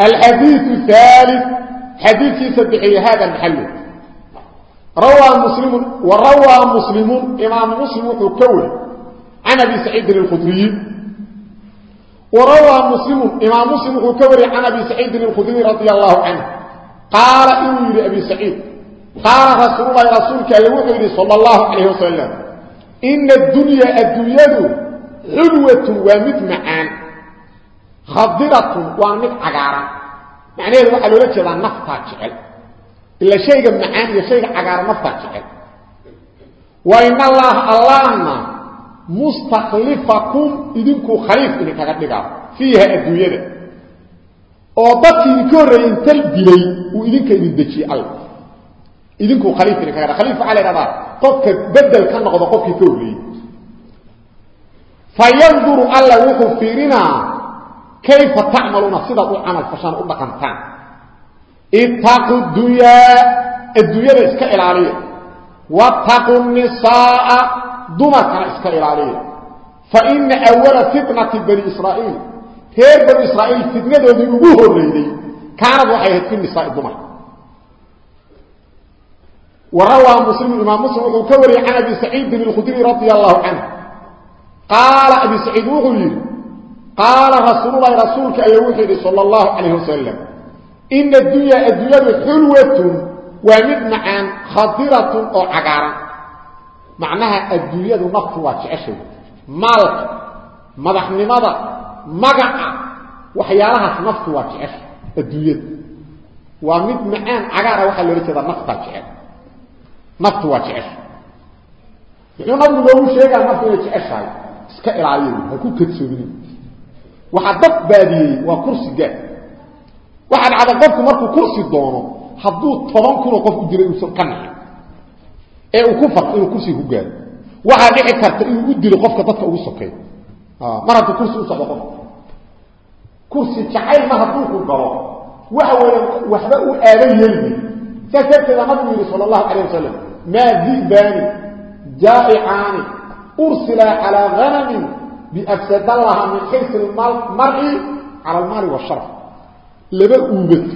الحديث الثالث حديث سبحي هذا المحل. روى مسلم وروى مسلم إمام مسلم وكوري عن أبي سعيد الخدري. وروى مسلم إمام مسلم وكوري عن أبي سعيد الخدري رضي الله عنه. قال إنه لأبي سعيد. قال رسول الله رسولك يوحي صلى الله عليه وسلم إن الدنيا الدنيا علوة ومد معان خضرة ومد عقارة معنى هذا وحا لولا جدا نفتا جعل إلا شيء معان يا شيء عقارة نفتا جعل وإن الله اللهم مستخلفكم إذنكو خليف إنك أقدقى فيها horeeyay inta dilay uu idinka idin dajiyay allah idinku khaliif idin kaga khaliif ala raba qofka bedel ka noqdo qofkii ka horeeyay fayanzuru alla wuxuu fiirina كيف تعملون؟ صدق عن الفشان أبقى انتان اتقوا الدنيا. الدنيا بإسكاء العليا واتقوا النساء دمك إسكاء العليا فإن أول فتنة بني إسرائيل هير بني إسرائيل فتنة ذي أبوه الرئيدي كانت وحيه في النساء دمك وروا مسلم الإمام مسلم وكوري عن أبي سعيد بن الخدير رضي الله عنه. قال أبي سعيد وغيره قال رسول الله رسولك أيوحي صلى الله عليه وسلم. إن الدنيا الدنيا حلوة ومد معا خطيرة أو عقارة. معناها الدنيا نفط واتشعشه مالك مدح نمضى مقع وحيالها نفط واتشعشه الدنيا ومد معان عقارة وحلو لكذا naftu waa jecesha wuxuu nabigu loogu sheegaa naftu inay jeceshahay iska ilaaliyo ha ku kadsoomin waxa dad baadiyey waa kursi gaad waxa dhacda qofku markuu kursi doono hadduu toban kun oo qof u diray uusan ka naxin ee uu ku farqo inuu kursi ku gaaro waxaa dhici karta inuu u dilo qofka dadka ugu sokeeyo mar hadduu kursi u socdo qofka kursi jacayl mar hadduu ku galo waxa weeye waxba u aadan yeelmi saas darteeda nabigu yidhi sala allahu calayh wasalam ما ذئبان جائعان أرسلا على غنم بأفسد الله من حيث المرء على المال والشرف لبا أوبت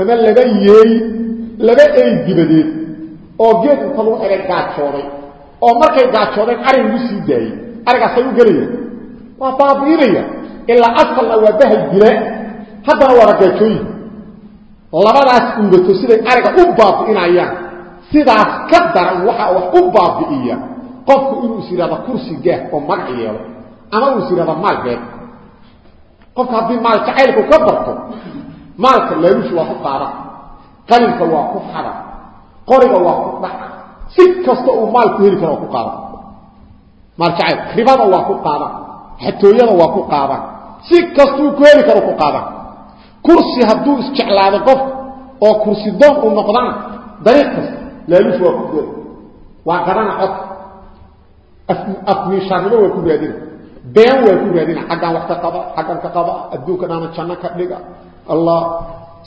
أما لبا يي لبا أي inta lagu xidhay gaajooday oo markay gaajoodeen arin lagu sii daayey arigaasay u gelaya waa baabiinaya ilaa asalna waa bahal dila haddana waa ragaajooyin labadaas uubato siday ariga u baabi'inayaan sidaas ka daran waxa wax u baabi'iya qofku inuu isiraado kursi gaah oo magac yeelo أنا وسيلة مال بيت قلت هذا مال تعالك وكبرته مالك اللي يلوش واحد طارع قلبك واحد حرع قرب واحد ضحك ستة استقوا مالك هيرك واحد قارع مال تعالك خربان واحد قارع حتى يلا واحد قارع ستة استقوا كهيرك واحد قارع كرسي هدو اسكعلا هذا قف أو كرسي دون النقضان دريق قصد لا يلوش واحد قارع وعقران عط أفمي شاملو ويكون بيادينه allah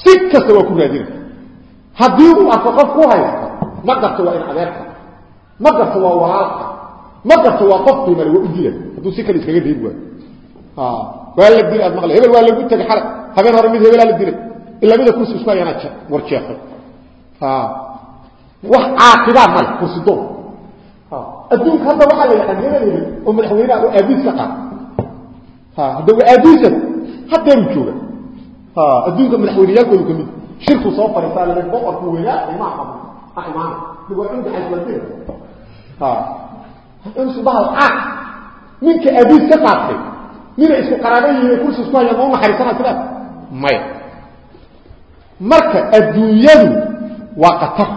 si kasta waa ku raadina haddii uu arko qof ku haysta ma garto waa in adeerka ma garto waa walaalka ma garto waa qof qiimale waa u dila hadduu si kale iskaga reebi waayo waa la dilay aad maqlay hebel waa lagu tegay xalay habeen hore mid hebelaa la dilay ilaa mida kursi isku hayaana warjeeqay wax caaqibaa mal kursi doon hadda waxaa la yaqaan hebel oo madaxweynaha oo aabiis ka qaada hadda waa aabiisa haddeenu jooga adduunka madaxweyneyaalkoodu ka mid shirku soo fariisaa la boqorku weynaa imaa qaba ah imaana waa cunka xajwaantida insu bahal caaq ninka aabiis ka qaatay nina isku qaraaba yihiin kursi isku hayaan ma u naxariisana sidaas maya marka adduunyadu waa qatar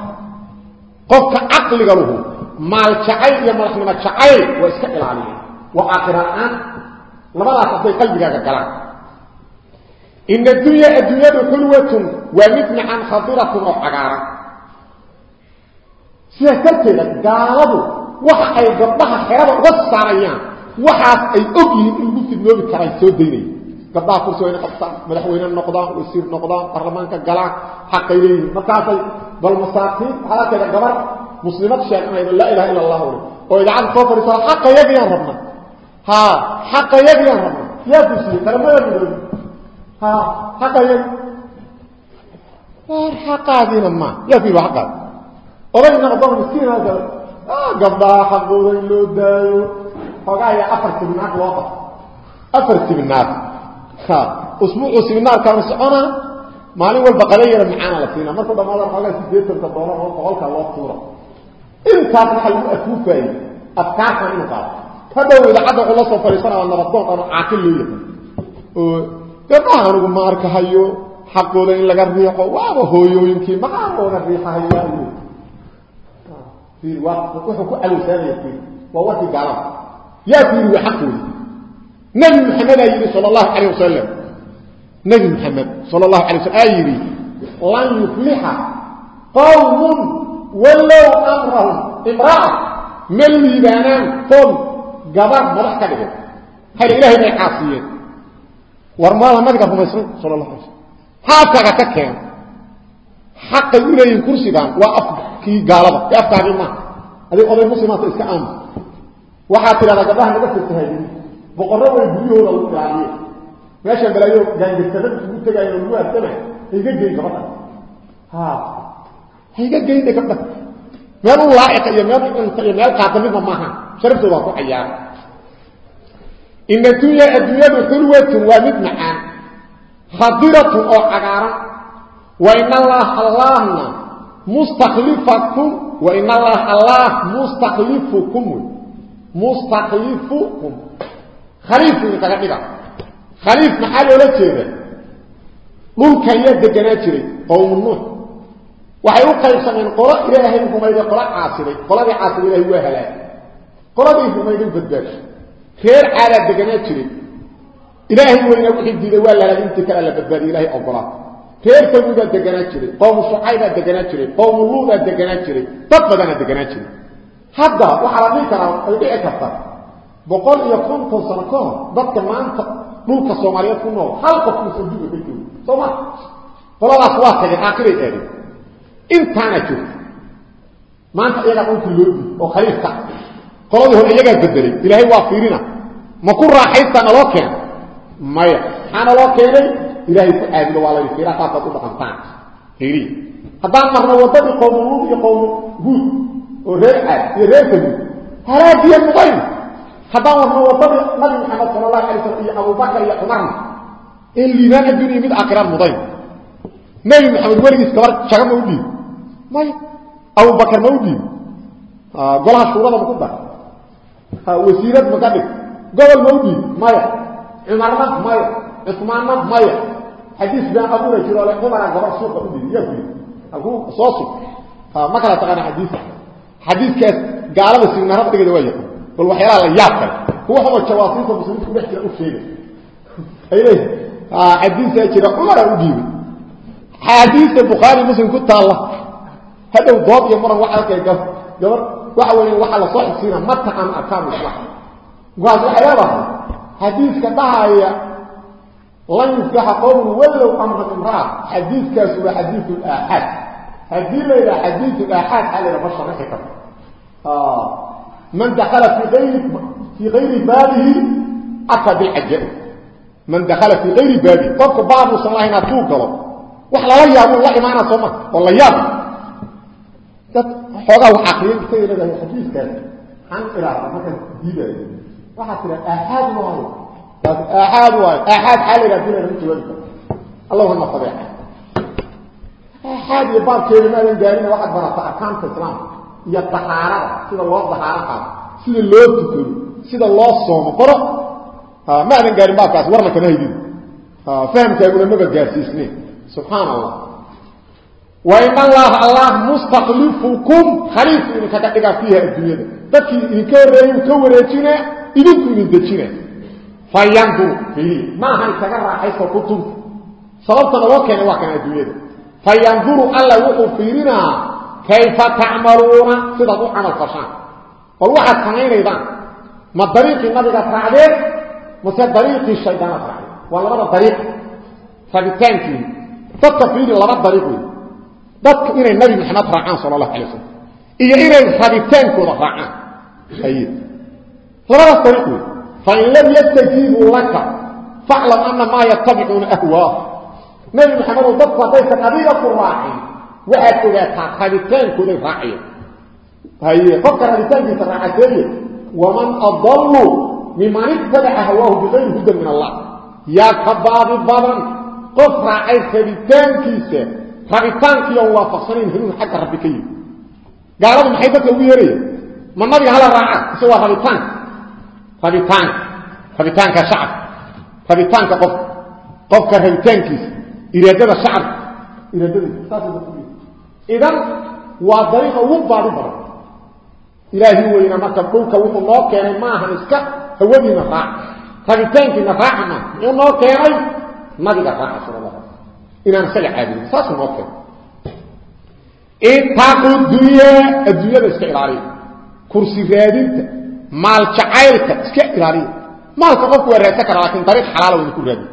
qofka caqliga lahu iyo madaxnimo jacayl waa iska ilaaliya waa aakhiraan labadaas hadday qalbigaaga galaan ina addunya adduunyadu xulwatun waa mid macan khadiratun oo cagaaran sidaas darteeda gaaladu waxa ay gabdhaha xerada uga saarayaan waxaas ay og yihiin in lagu fidnoobi karaan soo daynaya gabdhaha kursi wayna qabtaan madaxweyne noqdaan wasiir noqdaan baarlamaanka galaan xaqay leeyihiin markaasay bal masaakiin waxaa arkeeda gabar مسلمات شيئا لا إله إلا الله أو إذا عن كفر صلى حق يبي يا ربنا. ها حق يبي يا ربنا. يا مسلم ترى ما يبي ها حق يبي. حق هذه لما. يبي حق. أولا إن أبوه مسكين هذا. آه قضاء حقوه اللو دايو. فقا يا أفرت من أكل وقف أفرت من أكل ها اسمه اسم كان سعونا مالي والبقرية لمحانا لسينا مثلا ما لا رحاجة سيديتر تطورا وقالك الله صورة انت تحل اكوفا افتاح من قاب فدوي لعد الله سوف يصنع النبضات عاقل لي. أو كما هو مارك هيو. حقو ان لا ريحه واو هويو يمكن ما هو ريحه هيو. في وقت وكو ألو ثاني في ووتي يا في حقو نبي محمد صلى الله عليه وسلم. نبي محمد صلى الله عليه وسلم. ايري لن يفلح قوم wallow amrahum imra'a ma liibaanaan qoom gabar madax ka dhigay hal ilahay bay caasiyeen war maada nabiga rumaysnay sala allah alay slm haafkaaga ka keena xaqay u leeyihin kursigan waa afkii gaalada ee afkaagii maaha adig oday muslimaanta iska aamus waxaad tidhahdaa gabdhaha naga fasahaadin boqorro way guryahooda lagu ilaaliye meeshaan balaayo gaangastada isugu tegaayo هيك جيد كبد من الله يتيم يوم يتيم يوم قاتم يوم ماها شرب سواك أيام إن الدنيا الدنيا بحلوة ومدنعة خضرة أو عقارة. وإن الله الله مستخلفكم. وإن الله الله مستخلفكم. مستخلفكم. خليف من تغيبا خليف محال ولا تيبا ممكن يدجنات لي قوم النوح waxay u qaybsameen qolo ilaahay rumayday qolo caasiday qoladii caasiday ilahay waa halaagay qoladii rumayday badbaashay reer caadaa deganaa jiray ilaahay weyna wixii diiday waa la intii kale la badbaadiyay ilahay ogolaa reer samuudaa deganaa jiray qowmu shucaybaa deganaa jiray qowmu luudaa deganaa jiray dad badanaa deganaa jiray hadda waxaa la dhihi karaa ay dhici karta boqol iyo konton sano ka hor dadka maanta dhulka soomaaliyeed ku nool hal qof duga ka joogo soo ma qoladaas waa tageen aakiray aadeen انت أنا شوف ما أنت يا ابو كلودي وخليفتك قالوا هو اللي جا بدري إلى هي وافيرنا ما كون راحت أنا لوك ما أنا لوك يعني إلى هي قاعد ولا يصير حتى تطلع انت هيري هذا ما هو ده قوم يقوم غوت وريع يريتني هل هذا يمكن هذا هو ما هو ده مدن محمد صلى الله عليه وسلم. أبو بكر يا عمر. اللي نادى بني من اكرام مضيف ما يمحمد ولي يستمر شغله ودي ماي؟ أو بكر موجي آه، قالها شورا لا كنت بقى. آه، وسيرة مكابك. قال موجي ماي عمر ما؟ ماي عثمان ما؟ ماي حديث بين أبو نجير ولا عمر عن جبر سوق أبو يبي. أقول صوصي فما كان تغنى حديث. حديث كاس قال بس إنها ربطة كده ويا والوحي الله يأكل هو هو التواصيص المسلمين كل حكي أقول شيء أي ليه آه، حديث كده. عمر أبو حديث البخاري مسلم. كنت الله. هذا الضاب يمر وحالك يقف يقول وحوالي وحال صحي سينا متى عن أكامش وحالك وقال صحي يا رحمة حديث كتاها هي لن يفتح قوله ولو أمر امرأة. حديث كاسوا حديث الآحاد. هذه ليلة حديث الآحاد على البشر. حكم من دخل في غير في غير بابه أتى بالحجر من دخل في غير بابه قلت بعض السماعين أتوه قلت وحلا ليا أقول لحي معنا صمت والله يا رحمة dad xoogaa wax akriya iska leedahay xadiiskaas xan ilaada markaan diidayo waxaa tira aaxaad waayo taas aaxaad waayo aaxaad xaa la yidhaha dilayna ma jawaabi karto allahuma fadeexa aaxaad iyo baabkeeda maadan gaarina waxaad barata arkaanta islaamka iyo dahaarada sida loo dahaaro qaado sida loo tukado sida loo soomo qoro maadan gaarin baabkaas warna kama haydin fahamkaaguna maba gaarsiisneen subxaan allah وإن الله الله مستقلفكم خليف إن كتبقى فيها الدنيا تكي إنكار يكوريتنا إنكو من الدجنة فينبو فيه ما هل تقرى حيث كنتم صلبتنا وكنا وكنا الدنيا فينبو الله وقفيرنا كيف تعملون صدقوا عن القشان فالوحد صنعين أيضا ما الضريق النبي تصعدين مثل الضريق الشيطان أصعدين ولا ما الضريق فبالتانكي فالتفيري ولا ما الضريقين دك إلى النبي محمد رعان صلى الله عليه وسلم إلى الفريتان كل رعان أيه فلا طريقه فإن لم يستجيبوا لك فاعلم أن ما يتبعون أهواه نبي محمد ضبط ليس قبيلة الراعي وأكد فريتان كل رعان أيه فكر فريتان في سرعة ومن أضل ممن اتبع أهواه بغير هدى من الله يا كباب الضبن قف رعي فريتان كيسه رايتان كيو وافقسرين هنو ربي كي قال لهم حيثك لو يري. من نبي هلا راعا سوى رايتان رايتان رايتان كشعب رايتان كقف قف كرهيتان كيس إريد هذا الشعب إريد هذا الشعب إذن وضريقه وبعض برد إلهي هو إنا مكبوك وهو الله كان معها نسكة هو بنا راعا فريتان كنا راعنا يوم الله كان ما بدأ راعا صلى الله إن أنا خلي عادي. فاس مفهوم إيه تاكل الدنيا؟ الدنيا الاستقرارية كرسي فادي مال كعائلة استقرارية مال كقف ورئيسك لكن طريق حلال ويكون رادي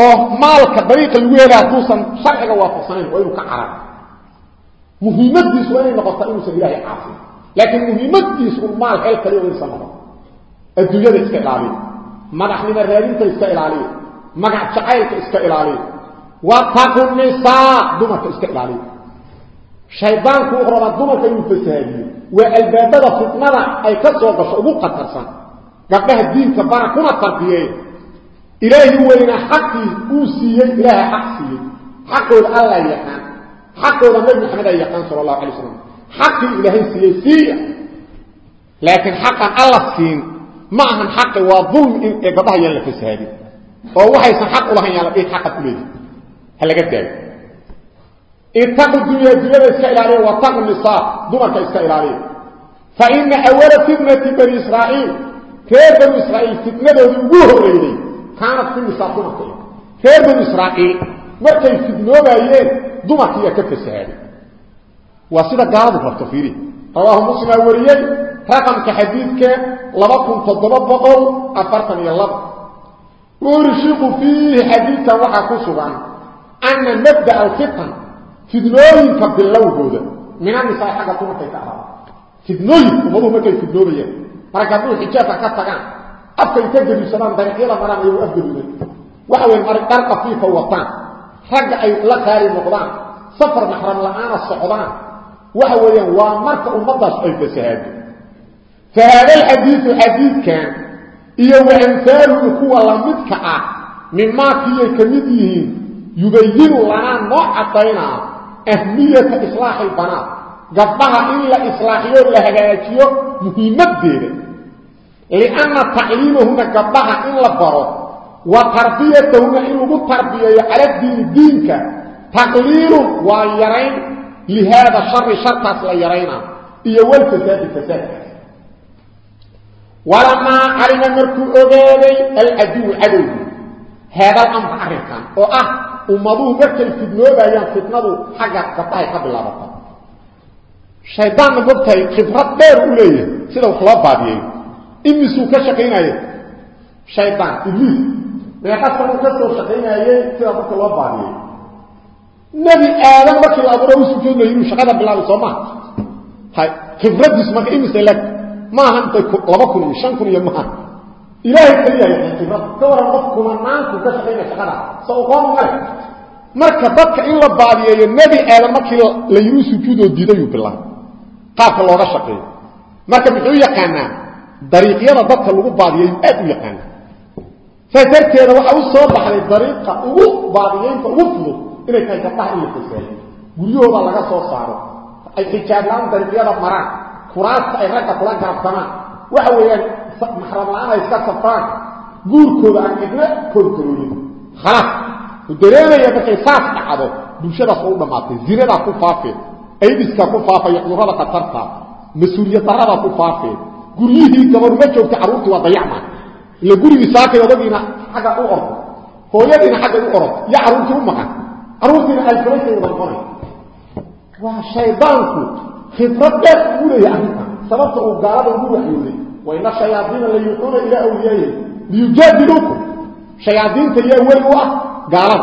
أو مال كطريق الويلة توصا شرعك وفصلين وإنه كعرام مهمة دي سوالي مقصة إنه سبيله عاصم لكن مهمة دي سوال مال هل كريو إنسان مرام الدنيا الاستقرارية ما نحن من الرئيسك الاستقرارية ما نحن من الرئيسك الاستقرارية واتقوا النساء دوما استقبالي شيطان كو غرب دوما يفسادي والبابا فتنة اي كسو بس قطرسا قبل الدين كبار كما تربيه إلهي هو إن حقي أوسي إله حق سي حق الله يحان حق النبي محمد يحان صلى الله عليه وسلم حق إله سياسي لكن حق الله سين معهم حق وظلم إن إبضاء يلفس هذه فهو حيث حق الله يلفس حق الله هل قدام اتق الدنيا الدنيا السائل عليه واتق النساء. دمرك السائل عليه فإن أول فتنة بني إسرائيل فير بني إسرائيل فتنة ونبوه الرئيلي كانت في النساء دمرك فير بني إسرائيل؟ مركي فتنة ونبوه دمرك يكف السائل وصدا قادر فرتفيري الله مسلم أوليين رقم كحديثك لبقهم تضرب بقل أفرطني اللب ورشيق فيه حديثة وحاكو سبعانه أن نبدأ الفقه في دنوين كبلاو جودة من النساء حقا كنا تتعرض في دنوري دنوين ومضوه مكاين في دنوين مركبوه حجابة كالتقان أبقى يتجب السلام دنقيلة مرام يؤذب إليه. وحوين مرق برق فيه فوطان. حق أي لك هاري مقضان سفر محرم لآن الصعودان وحوين ومرق ومضاش أي بسهاد فهذا الحديث الحديث كان. إيه وإنسان هو لمدكعة مما فيه كمديهين. يبين لنا ما نعطينا أهمية إصلاح البنات. قبها إلا إصلاحية لهجاتيه مهمة دير لأن تعليمهم قبها إلا برو وتربيتهم إلا تربية على الدين دينك. تقليل واليرين لهذا شر شرطة ليرين إيه والفساد الفساد ولما علم المركو أغالي الأدو العدو هذا الأمر عرفا وأه ah ummaduhu markay fidnoobayaan fitnadu xagga gabdhahay ka bilaabata shaydaanna mogtahay khibrad dheer u leeyahay sida wax loo baadiyeeyo imisuu ka shaqaynaya shaydaan ibliis meeqasanuu ka soo shaqaynayey sida marka loo baadiyeeyo nebi aadan markii la abuura u sujood la yidhi shaqada bilaabay soo maha hay khibradiisu marka imise leg maaha laba kun iyo shan kun iyo maaha ilaahay kaliya yaqaan khibrad ka waran qof kumanaanku ka shaqaynaya shaqada soo uqoon male marka dadka in la baadiyeeyo nebi aadan markii la yidhi sujuudoo diidayuu bilaabay qaabka looga shaqeeyo marka muxuu yaqaanaa dariiqyada dadka lagu baadiyeeyo aad u yaqaanaa saas darteeda waxaa u soo baxday dariiqa ugu baadiyeynta ugu fudud inay tahay gabdhaha in la fasaayo guryahooda laga soo saaro ay xijaablaan dariiqyada maraan kuraasta ay ragga kula garabsamaan waxa weeyaan maxram la-aan ay iska safraan guurkooda aan cidna korkarooyin khalaas u dareemaya markay saas dhacdo bulshadaas oo u dhammaatay zinadaa ku faafeen aydiskaa ku faafaya cudurrada khatarta mas-uuliyad daradaa ku faafeen guryihii gabaru ma joogta carruurtii waa dayacma ila gurigii saakay odagiina xagga u ordo hooyadiina xagga u orod iyo carruurtii u وإن الشياطين اللي يطلع إلى أوليائهم ليجادلوكم شياطين تليأول هو قالت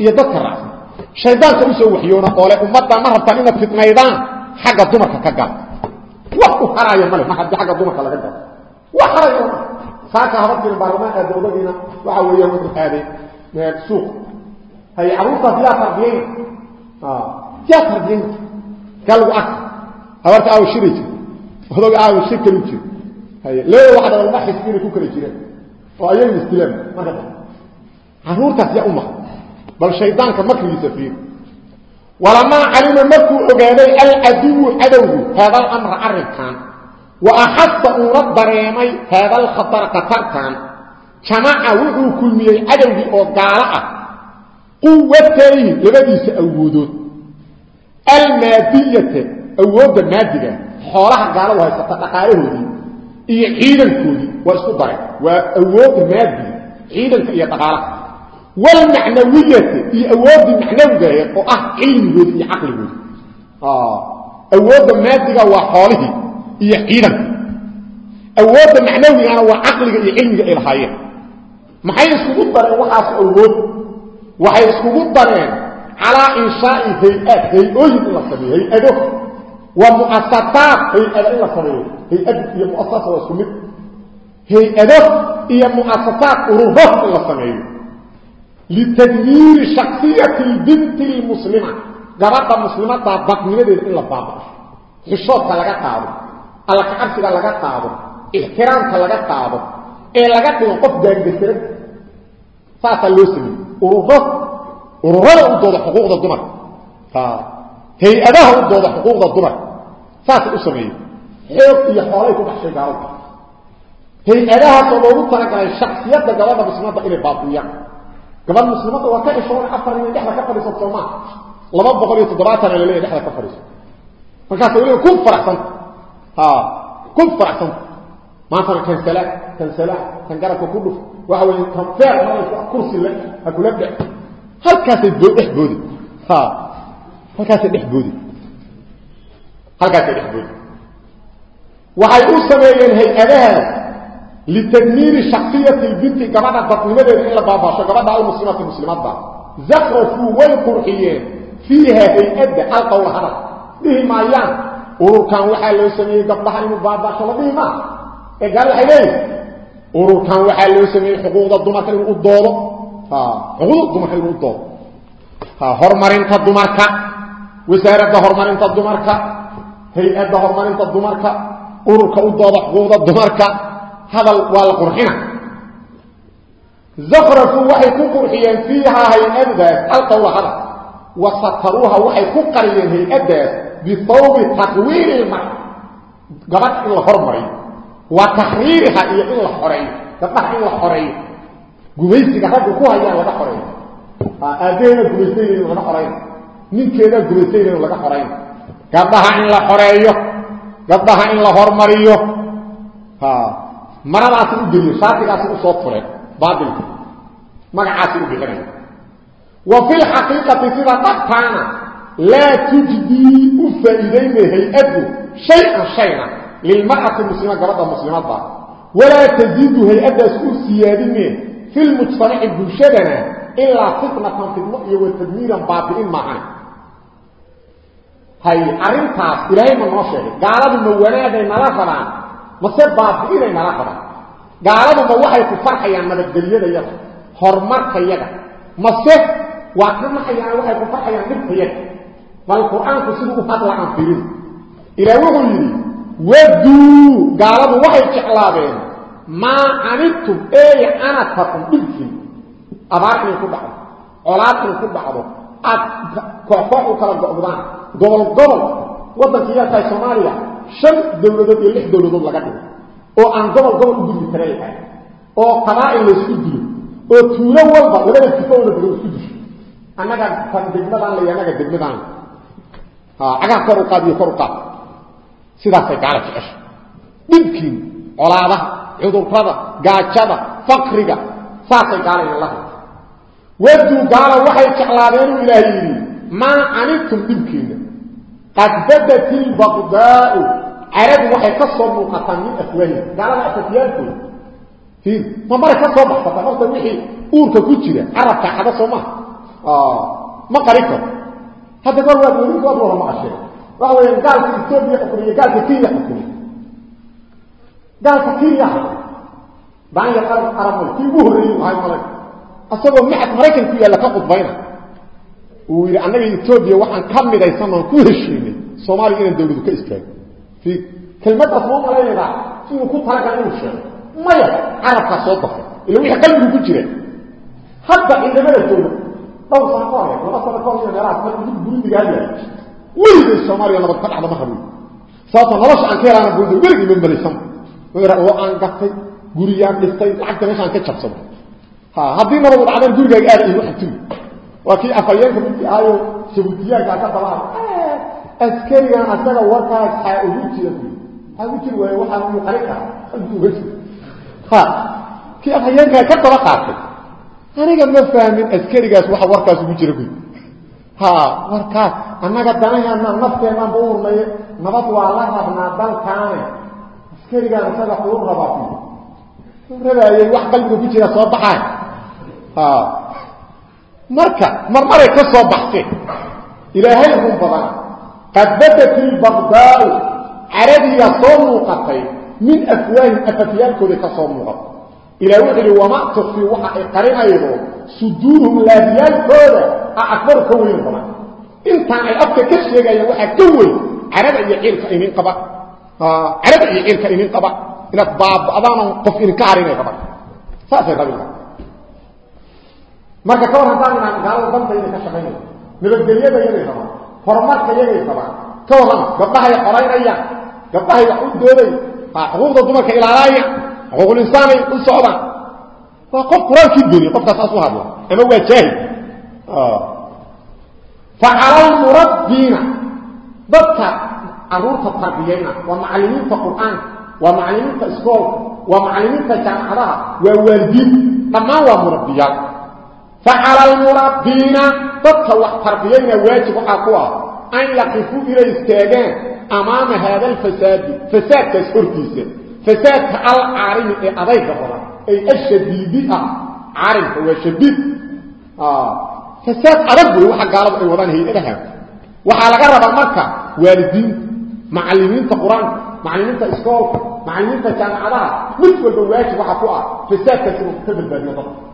إيه يذكر رأسنا شيطان كبسوا وحيونا؟ قولي أمتا مهر تانينا تتنايدان حق الدمك كقال. وحكو حرا يا ملك محر دي حق الدمك لغدا وحرا يا ملك. ساكا ربك البرماء أدردنا وحاول يومك هذه. من السوق هي عروسة فيها تربيين آه، فيها تربيين قالوا أكثر هورت أعوشي ريتي هورت أعوشي كريتي هي ليه واحد ما حس فيني كوكري جيرين فايل مستلم ما قد حضورك يا أمة. بل شيطانك ما كان يسفير. ولما علم مكو اوغاداي العدو عدوه هذا الأمر عرفان واحس رب ريمي هذا الخطر قطرتان جمع وحو كل من العدو أو غالقه قوتي لبديس اوودود المادية اوود المادية. خولها غالوا هي ستقاريهودي يعيدن كودي واسكو داري واوود مادي عيدن في يتقال والمعنويه في اوود المعنويه أو آه علم في عقل آه اوود مادي هو حاله يعيدن اوود المعنوي أنا وعقل علم الهيه ما هي سكو داري وخاص اوود وهي سكو داري على انشاء هيئات هي اوجد الله سبحانه هي ادو ومؤسسات هي ادو الله سبحانه هي أدب هي مؤسسة وسمت هي أدب هي مؤسسات روحه الله سميع لتدمير شخصية البنت المسلمة. جرّب المسلمة تابق من ذي الباب حشوت على قطار على كأس على قطار احترام على قطار إلا قطار وقف جنب بسر فات لوسني روحه روحه ضد حقوق الدمار فهي أدب ضد حقوق الدمار فات لوسني هيك يا حوالي كنت أحسن جارك هل إله تضرب فرق على يعني الشخصية بجوابة بسمات بقية الباطنية كمان مسلمات وكان شعور أفر من إحنا كفر بسم الله لما بقول يتدراتا على اللي إحنا كفر. بسم فكانت يقول لهم كن فرع صنع ها كن فرع صنع ما أنت كان سلاح كان سلاح كان جارك وكله وحاول يتنفعه كرسي لك. أقول لك هل كانت يحبودي ها هل كانت يحبودي هل كانت يحبودي وهي أسمى إن هي أداها لتدمير شخصية البنت كمانا تطلب إلا بابا شكرا بقى المسلمات المسلمات في زخرفوا والقرحيين فيها هي أدى ألقى والهرى به ما يعني أروكان وحال يسمي قبلها المبابا شكرا به ما. قال له إليه أروكان وحال يسمي حقوق الدمعة المؤدارة حقوق الدمعة المؤدارة هرمارين تدمركا وسائرة هرمارين تدمركا هي أدى هرمارين تدمركا أورك أضاد أقوض الدمارك هذا والقرحين زفرك وحي كقرحين فيها هي أبداس ألقى الله هذا وسطروها وحي كقرحين هي أبداس بثوب تقوير المعنى قبط إلا حرمري وتحريرها إلا حرمري قبط إلا حرمري قبيسك هذا كوها إلا حرمري أدينا قبيسين إلا حرمري من كده قبيسين إلا حرمري قبط إلا حرمري gabdhaha in la hormariyo maradaasi u geliyo shaatigaasi usoo tureen baailka magacaasi u bixinaya wa fi lxaqiiqati sida dhabtaana laa tujdii u faa'iidaynay hay-addu shay-an shayna lilmar'ati muslima gabadha muslimadda walaa taziidu hay-addaas u siyaadine fi lmujtamaci bulshadana ilaa fitnatan fitno iyo wa tadmiiran baabi'in maahan hay arrintaas ilaahay ma noo sheegay gaaladu ma wanaagay nala rabaan mase baabi'inay nala rabaan gaaladuma waxay ku farxayaan nabadgelyadayaga horumarkayaga mase waa ka naxayaan waxay ku farxayaan dhibkayaga bal qur-aanku siduu u hadla aan firin ilaa wuxuu yidhi waduu gaaladu waxay jeclaadeen maa canidtum ey canatakum dhibkiin abaar inay ku kooxkoox u kala go'daan. Gobol gobol waddanka yaa tahay soomaaliya shan dowladood iyo lix dowladood laga dhigo oo aan gobol gobol u gudbi kara lahay oo qabaa'il laysku dilo oo tuulo walba labada jifo wada dego isku disho annaga tan degmadaan lay annaga degmadaan. Cagaa kor u qaad iyo kor u qaad. Sidaasay gaala jecesha dhibkiin colaadaha cudurrada gaajada fakriga saasay gaala idin lahay ودوا قالوا وحي تعلابين الله ما عنيتم بالكين قد بدت البغضاء. عرب وحي تصروا قطا من أكواهي قالوا لا تتيالكم فين فمارك تصروا بحفظة فقط نحي أورك كتيرا عربت حدا سوما آه. ما قريكا هذا قال الله يريد الله الله معشي وهو ينقال في السور يحفري قال في كين يحفري قال في كين يحفري بعين يقال أرمي. في مهري وهي ملك asagoo maxad maraykan ku yaalla ka qudbayna uu yidhi annaga etoobiya waxaan ka midaysanoo ku heshiinay soomaaliya inaan dawladu ka istaago fii kelmaddaas moo malaynadaa inuu ku talagal inuu sheego maya carabkaa soo dafay ila wixii qalbigu ku jira hadda ciidamada jooga dhowr sano ka hore laba sano ka hor meelahaas marka dib burudiga hadlaya weligay soomaaliya nabad ka dhacda ma habiyo sababta nolosha aan ka helaana burudiga weligay ma malaysan oo aan gatay guriyaan dhistay lacagta meeshaan ka jabsado ha xabtimi waa kii afhayeenka midkii ahaayo sabuutiyaankaa ka dabaa askarigan asaga warkaas xaa ugu jira xaa ugu jiri waaye waxaa uu qari karaa qalbi uga jiro ha kii afhayeenkaa ka daba qaatay aniga ma fahmin askarigaas waxa warkaas ugu jira guy ha warkaas annaga danaheena nafteenaan ba u hurnaye nabad waa la rabnaa dalkaane askarigaan isaga uu rabaa rabaayay wax qalbiga ku jira soo baxay ha ها مركا مرمره كسو بحثي إلى هيهم بضان قد بدت البغضاء عربي صوم قطي من افواه افتيالك لتصوم غط إلى وغل وما تخفي وحا اقرئ أيضا سدورهم لا ديال كورا أعكبر كوين بضان انت اي افك كسيقا يا وحا كوي. عربي يحيل كائمين قبع آه، عربي يحيل كائمين قبع إنك باب أضانا قف انكارين قبع ساسي قبع marka ka war haddaan inaan gaalada danta inay ka shaqaynayo nabadgelyada yagay rabaan horumarka yagay rabaan ka warrama gabdhahay qoraynayaan gabdhahay wax u dooday xuquuqda dumarka ilaalaaya xuquuqul insaanay u socdaan waa qof qur-aankii beni qofkaas saas u hadla ama waa jaahil facala lmurabbiina dadka caruurta tarbiyayna waa macallimiinta qur-aanka waa macallimiinta iskoolka waa macallimiinta jaamacadaha waa waalidiin dhammaan waa فحر المربين. تتوح فرقيين يواجب أقوى. أن يقفوا إلى الاستيادان أمام هذا الفساد. فساد تشهر كيسي فساد العارم أي أضيك أقوى أي الشديد عارم هو الشديد آه. فساد أرده روحة قالب أي وضان هي إلهام وحالة قرب المركة. والدين. معلمين في معلمين في معلمين في كان عدها مش والبواجب أقوى. فساد تشهر كيسي